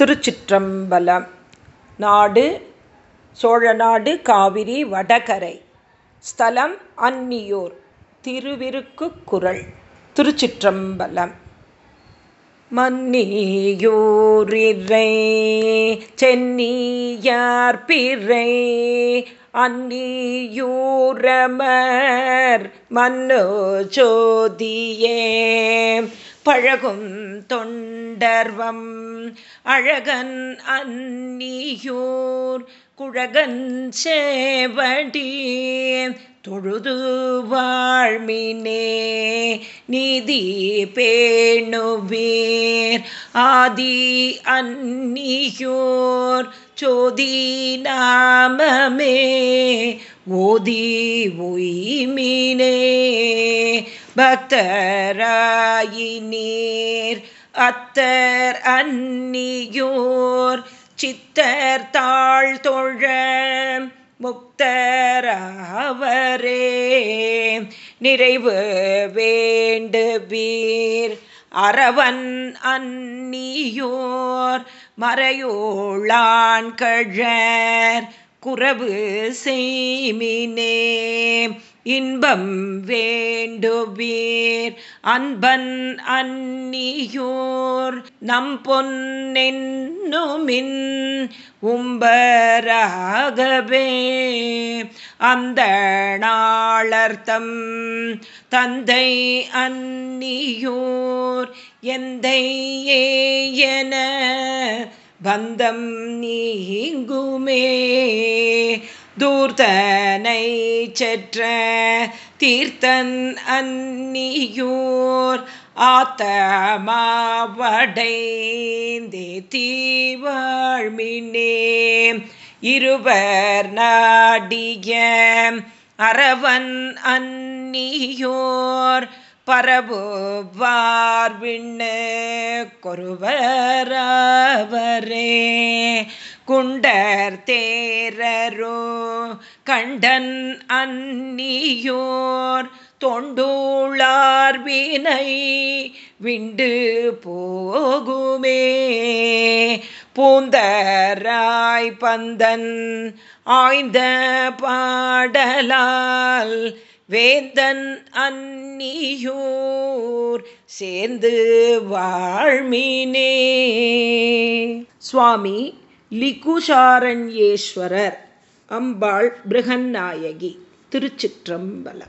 திருச்சிற்றம்பலம் நாடு சோழநாடு காவிரி வடகரை. ஸ்தலம் அந்நியூர் திருவிருக்கு குரல் திருச்சிற்றம்பலம் மன்னியூரிரை சென்னியார் பிறை அந்நியூரமர் மன்னோ ஜோதியே. பழகும் தொண்டர்வம். அழகன் அந்நியூர் குழகன் சேவடி. தொழுது வாழ்மினே நீதி பேணுவீர். ஆதி அந்நியூர் சோதி நாமமே. ஓதி உய்மினே. பக்தராயினீர் அத்தர் அந்நியூர் சித்தர் தாழ் தொழ முக்தராவரே நிறைவு வேண்டுவீர். அரவன் அந்நியோர் மறையோளான் கழர். குறவு செய்மினே. இன்பம் வேண்டுவீர். அன்பன் அந்நியூர் நம் பொன்னென்னுமின் உம்பராகவே. அந்த நாளர்த்தம் தந்தை அந்நியூர் எந்தை ஏன பந்தம் நீங்குமே. தூர்தனை செற்ற தீர்த்தன் அந்நியூர் ஆத்தமாவடைந்தே தீவாழ்மினே. இருவர் நாடிய அரவன் அந்நியோர் பரபுவார் விண்ணு கொருவரவரே. குண்டர் தேரரோ கண்டன் அந்நியோர் தொண்டூளார் வினை விண்டு போகுமே. பூந்தராய் பந்தன் ஆய்ந்த பாடலால் வேந்தன் அந்நியூர் சேர்ந்து வாழ்மினே. சுவாமி லிகுஷாரண்யேஸ்வரர் அம்பாள் பிருகநாயகி திருச்சிற்றம்பலம்.